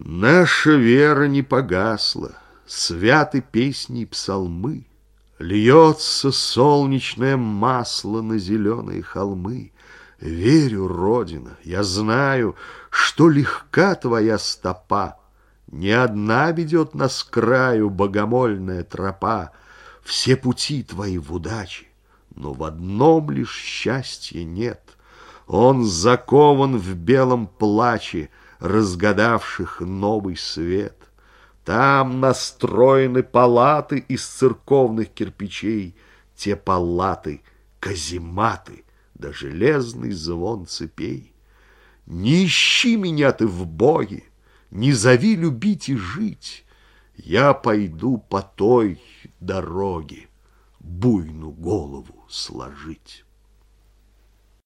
Наша вера не погасла, святы песни и псалмы, Льется солнечное масло на зеленые холмы. Верю, Родина, я знаю, что легка твоя стопа, Не одна ведет нас к краю богомольная тропа, Все пути твои в удаче, но в одном лишь счастья нет. Он закован в белом плаче, разгадавших новый свет. Там настроены палаты из церковных кирпичей, те палаты — казематы, да железный звон цепей. Не ищи меня ты в Боге, не зови любить и жить, я пойду по той дороге, буйну голову сложить.